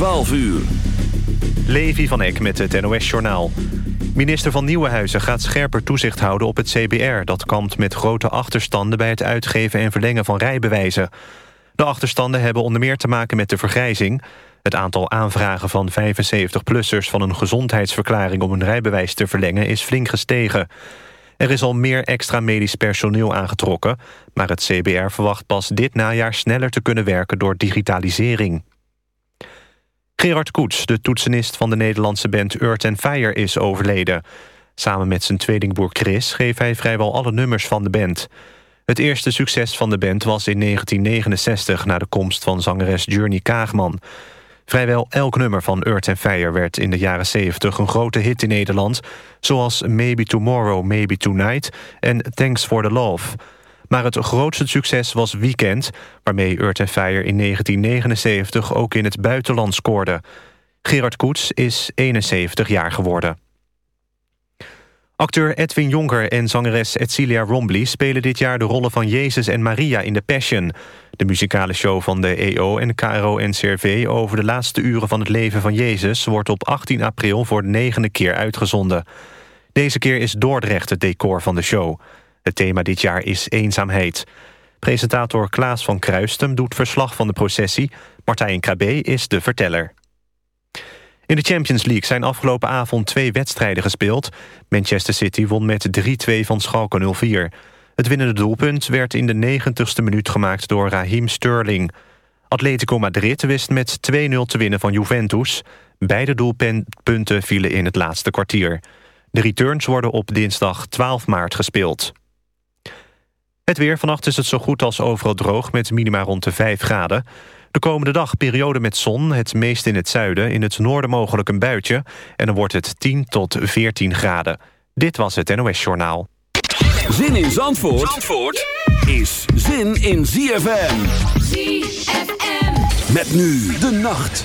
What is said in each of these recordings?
12 uur. Levi van Eck met het NOS-journaal. Minister van Nieuwenhuizen gaat scherper toezicht houden op het CBR... dat kampt met grote achterstanden bij het uitgeven en verlengen van rijbewijzen. De achterstanden hebben onder meer te maken met de vergrijzing. Het aantal aanvragen van 75-plussers van een gezondheidsverklaring... om een rijbewijs te verlengen is flink gestegen. Er is al meer extra medisch personeel aangetrokken... maar het CBR verwacht pas dit najaar sneller te kunnen werken door digitalisering. Gerard Koets, de toetsenist van de Nederlandse band Earth and Fire, is overleden. Samen met zijn tweelingbroer Chris schreef hij vrijwel alle nummers van de band. Het eerste succes van de band was in 1969... na de komst van zangeres Journey Kaagman. Vrijwel elk nummer van Earth and Fire werd in de jaren 70 een grote hit in Nederland... zoals Maybe Tomorrow, Maybe Tonight en Thanks for the Love... Maar het grootste succes was Weekend... waarmee Earth Fire in 1979 ook in het buitenland scoorde. Gerard Koets is 71 jaar geworden. Acteur Edwin Jonker en zangeres Edcilia Rombly... spelen dit jaar de rollen van Jezus en Maria in The Passion. De muzikale show van de EO en KRO-NCRV... over de laatste uren van het leven van Jezus... wordt op 18 april voor de negende keer uitgezonden. Deze keer is Dordrecht het decor van de show... Het thema dit jaar is eenzaamheid. Presentator Klaas van Kruistem doet verslag van de processie. Martijn Krabbe is de verteller. In de Champions League zijn afgelopen avond twee wedstrijden gespeeld. Manchester City won met 3-2 van Schalke 04. Het winnende doelpunt werd in de 90ste minuut gemaakt door Raheem Sterling. Atletico Madrid wist met 2-0 te winnen van Juventus. Beide doelpunten vielen in het laatste kwartier. De returns worden op dinsdag 12 maart gespeeld. Het weer. Vannacht is het zo goed als overal droog... met minima rond de 5 graden. De komende dag periode met zon, het meest in het zuiden. In het noorden mogelijk een buitje. En dan wordt het 10 tot 14 graden. Dit was het NOS Journaal. Zin in Zandvoort, Zandvoort is zin in ZFM. ZFM. Met nu de nacht.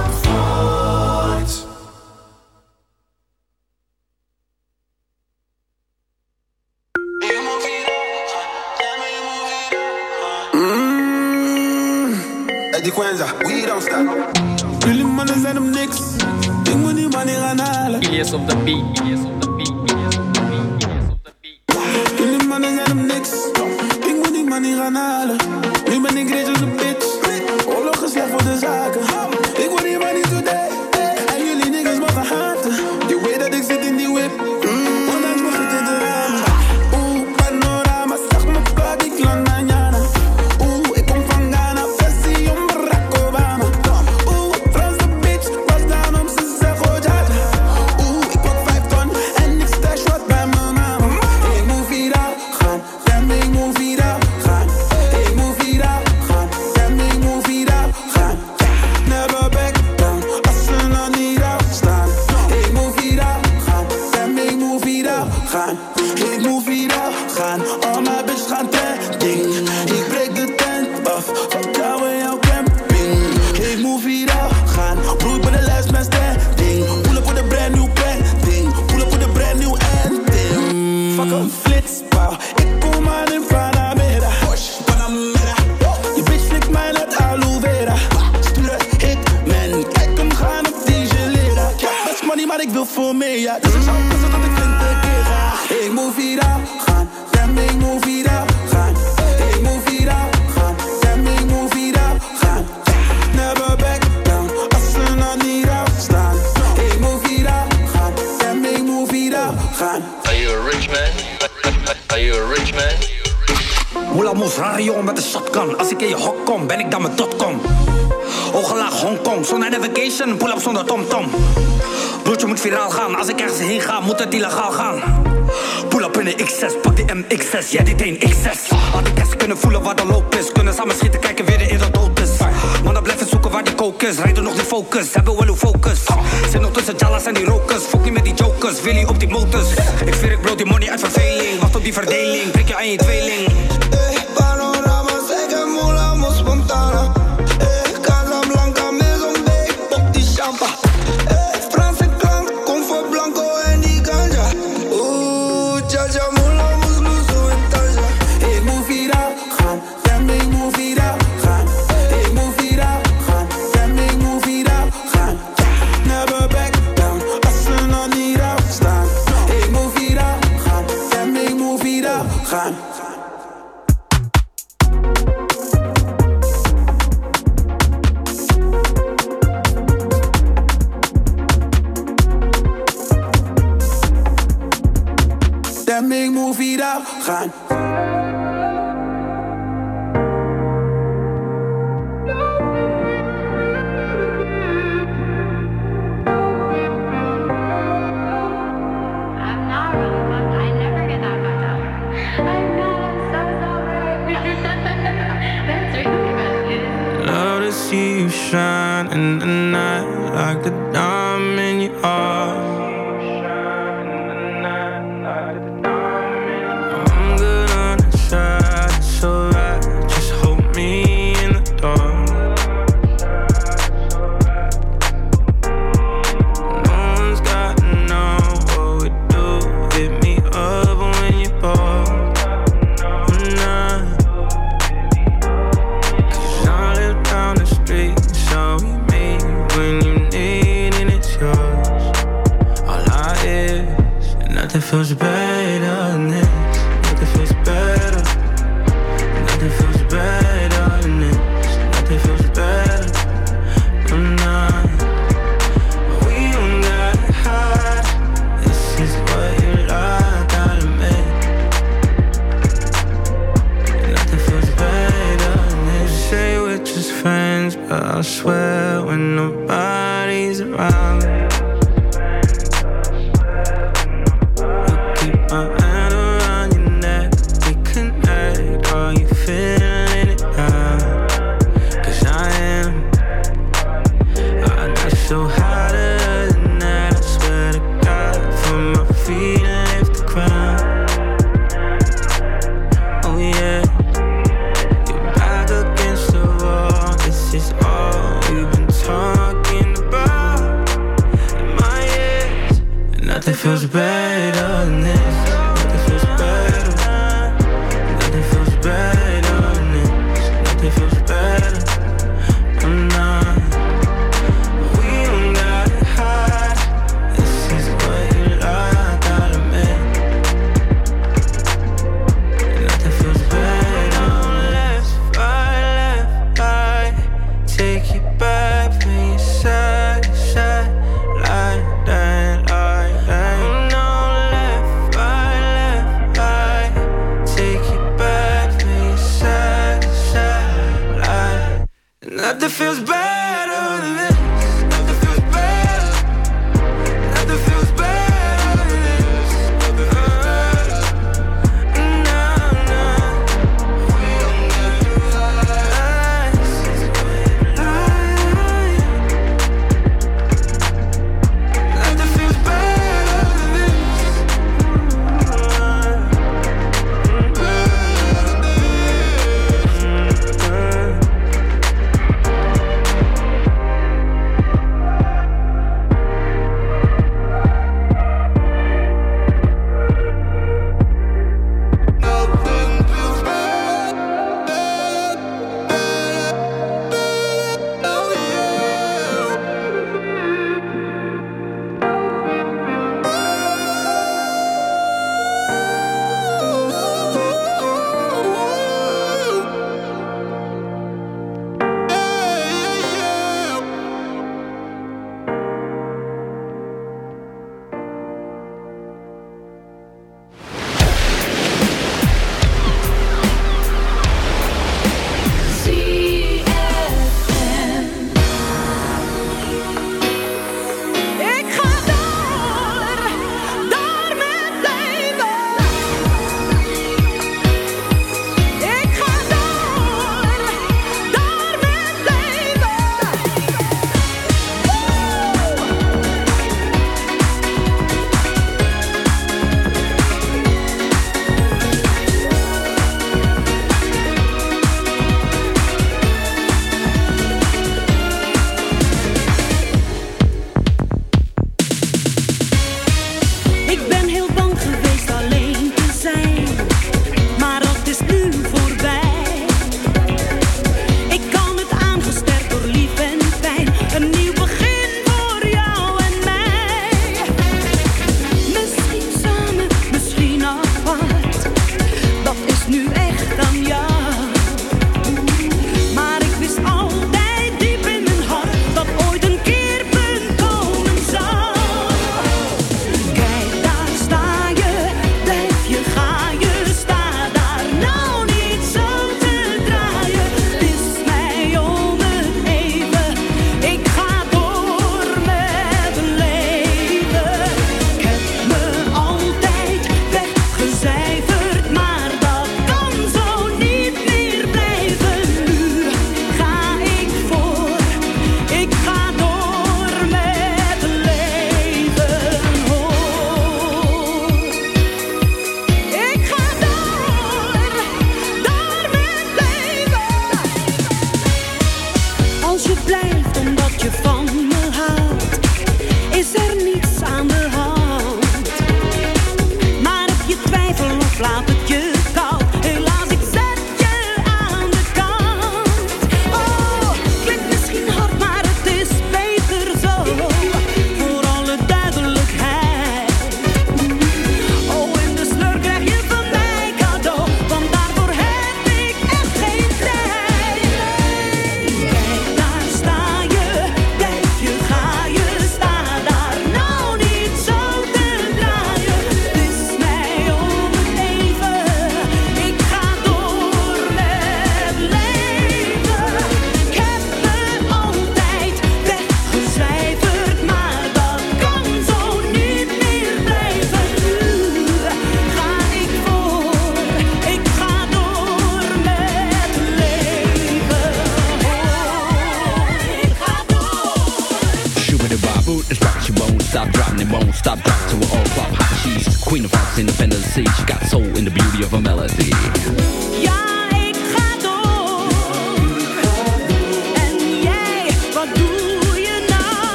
met een shotgun. Als ik in je hok kom, ben ik dan mijn dotcom. Ogenlaag Hongkong, zonder navigation, pull-up zonder tomtom. Broertje moet viraal gaan, als ik ergens heen ga, moet het illegaal gaan. Pull-up in de X6, pak die MX6, jij dit een X6. Had ik eens kunnen voelen waar de loop is, kunnen samen schieten, kijken weer in de dood is. Mannen blijven zoeken waar die koken is, rijden nog de focus, hebben wel uw focus. Zijn nog tussen Jalas en die rokers, fok niet met die jokers, Willy op die motors. Ik zweer ik bro die money uit verveling, wacht op die verdeling, prik je aan je tweeling. that feels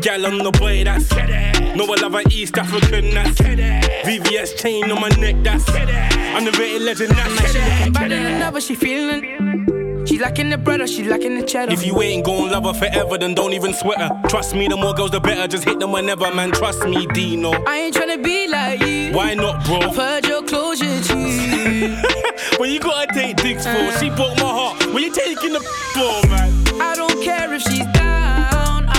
gal on the boy, that's No, I love an East African, that's VVS chain on my neck, that's Underrated legend, that's Better than ever, she feeling. She lacking the bread or she lacking the cheddar. If you ain't gon' love her forever, then don't even sweat her. Trust me, the more girls, the better. Just hit them whenever, man. Trust me, Deno. I ain't tryna be like you. Why not, bro? I've heard your closure, G. when you gotta take dicks for, she broke my heart. When you taking the for, man? I don't care if she's down.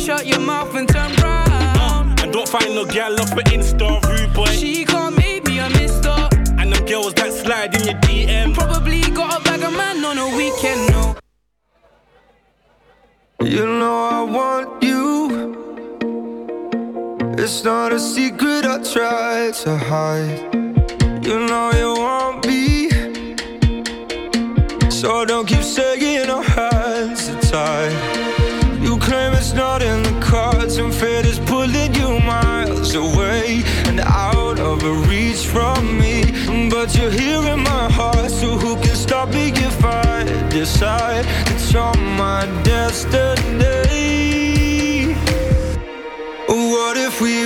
Shut your mouth and turn round. Uh, and don't find no gal off of Insta, rude boy. She can't make me a mister. And them girls that slide in your DM. Probably got a bag of man on a weekend, no. You know I want you. It's not a secret I try to hide. You know you want me. So don't keep saying our hands are tied. Not in the cards, and fate is pulling you miles away and out of reach from me. But you're here in my heart, so who can stop me if I decide that you're my destiny? What if we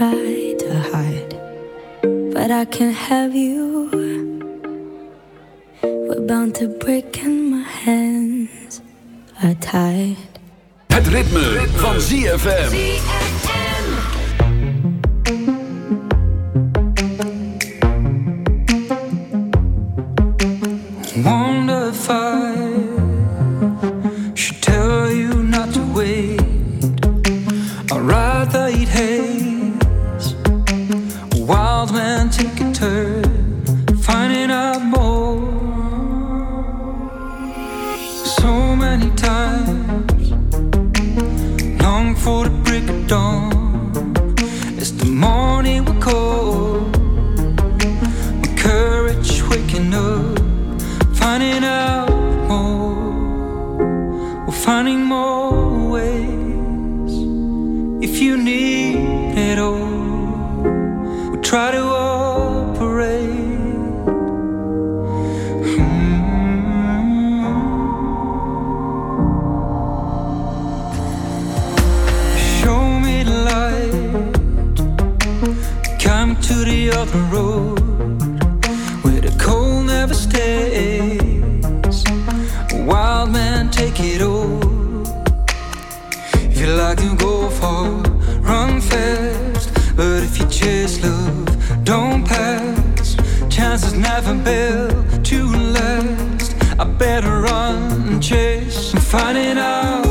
try to hide, but I can't have you. We're bound to break and my hands are tied. Het ritme, ritme. van ZFM. feel can go far, run fast. But if you chase love, don't pass. Chances never built to last. I better run and chase and find it out.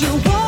you want.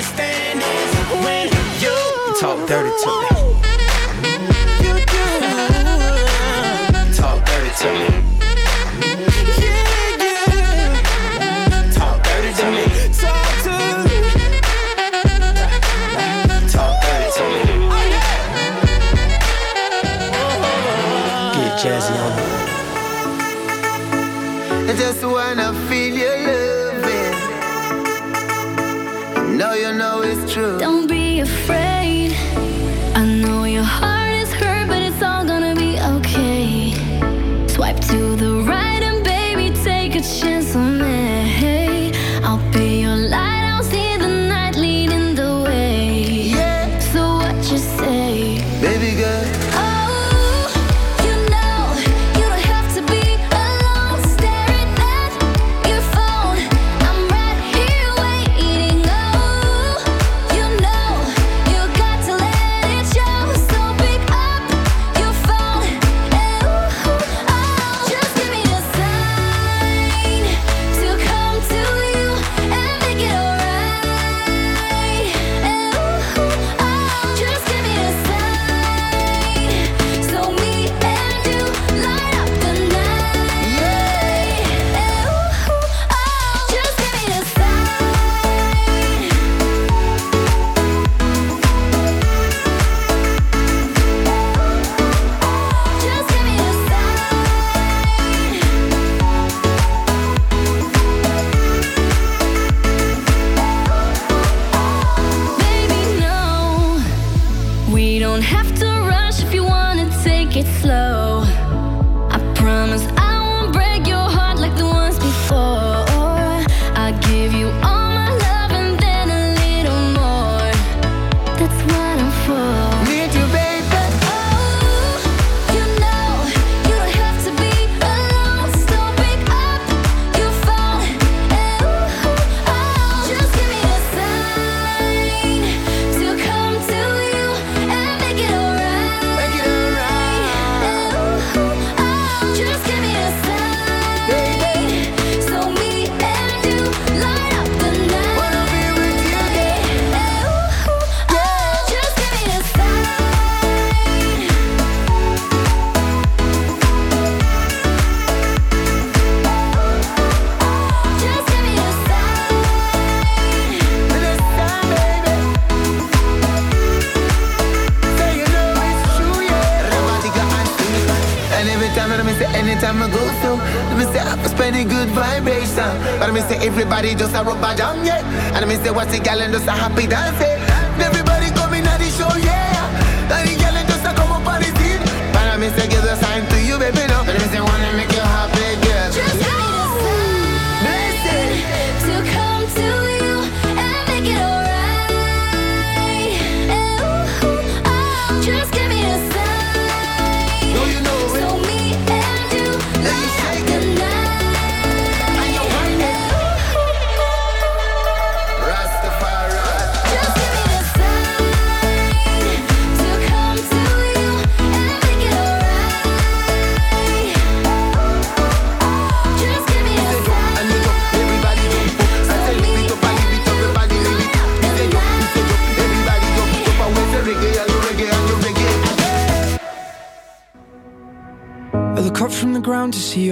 understand is when you, talk dirty to me. You do. Talk dirty to me. And I mean say the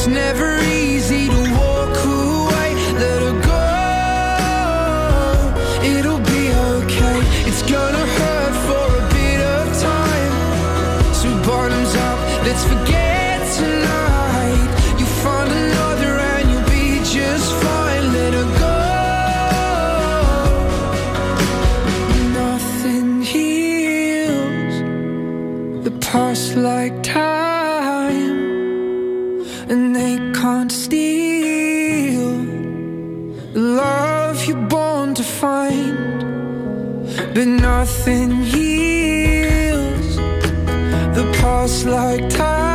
It's never easy But nothing heals the past like time,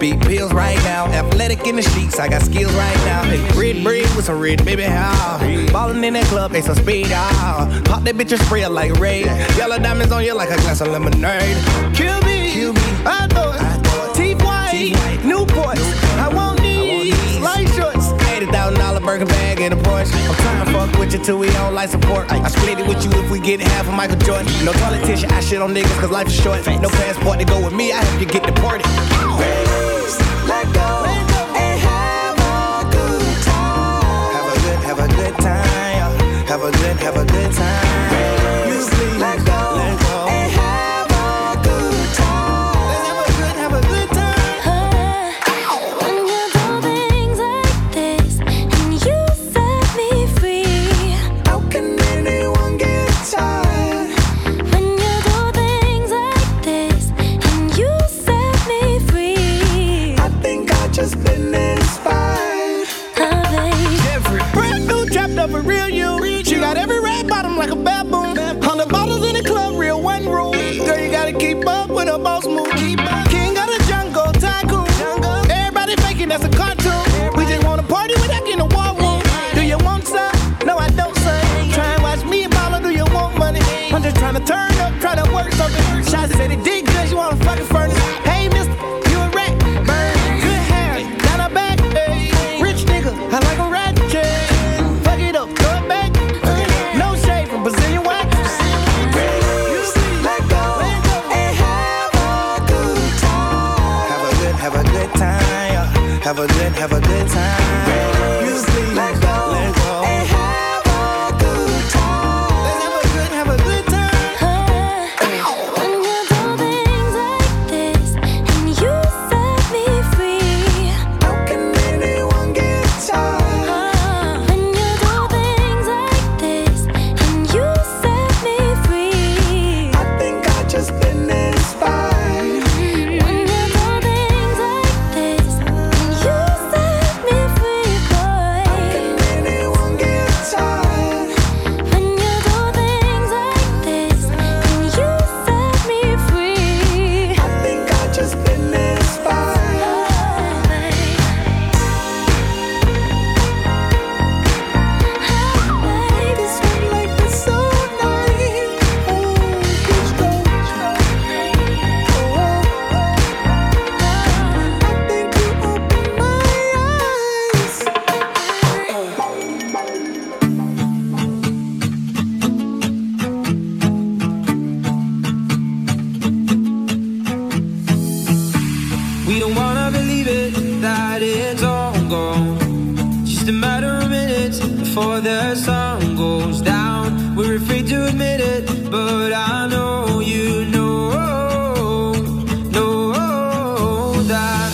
Beat pills right now. Athletic in the sheets, I got skills right now. Hey, red bread with some red, baby, how? Ballin' in that club, they some speed, ah. Pop that bitch a spray like Ray. Yellow diamonds on you like a glass of lemonade. Kill me, Kill me. I thought, teeth white, Newport. I want these, light shorts. $80,000 burger bag and a Porsche. I'm trying to fuck with you till we don't like support. I split it with you if we get half of Michael Jordan. No politician, I shit on niggas cause life is short. No passport to go with me, I have to get deported. have a good time. that it's all gone. Just a matter of minutes before the sun goes down. We're afraid to admit it, but I know you know, know that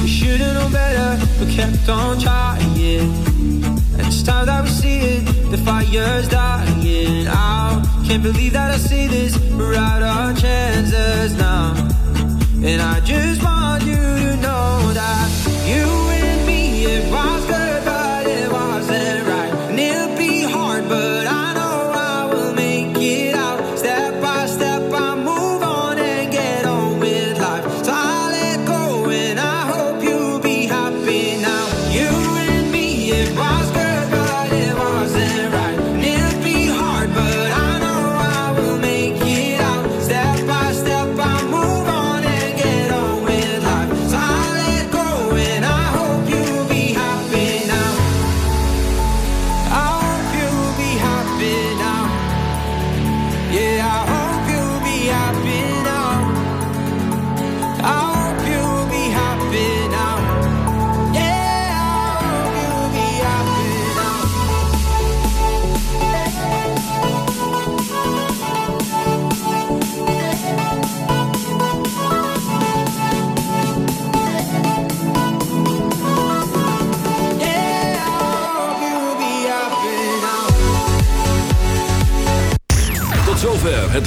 we should've known better, but kept on trying. And it's time that we see it, the fire's dying out. Can't believe that I see this, we're out of chances now. And I just want